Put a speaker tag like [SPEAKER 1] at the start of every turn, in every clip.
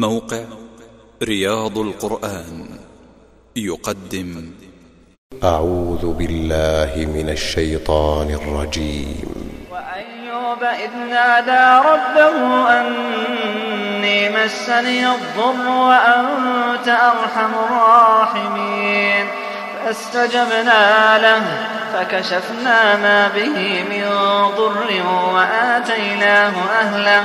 [SPEAKER 1] موقع رياض القرآن يقدم.
[SPEAKER 2] أعوذ بالله من الشيطان الرجيم.
[SPEAKER 3] وأيوب إذ نادى ربه أني مسني الضر وأنت أرحم الراحمين. فاستجبنا له فكشفنا ما به من ضر وآتيناه أهله.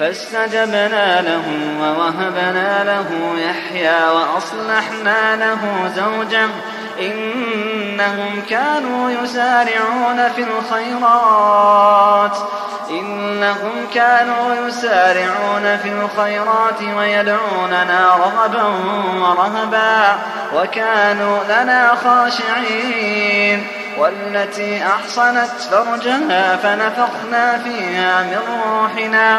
[SPEAKER 3] فاستجبنا له ووهبنا له يحيى وأصلحنا له زوجه إنهم كانوا يسارعون في الخيرات إنهم كانوا يسارعون في الخيرات ويدعوننا رغبا ورهبا وكانوا لنا خاشعين والتي أحصنت فرجها فنفخنا فيها من روحنا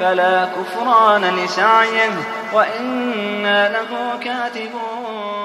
[SPEAKER 3] فلا كفران لسعيه وإنا له كاتبون.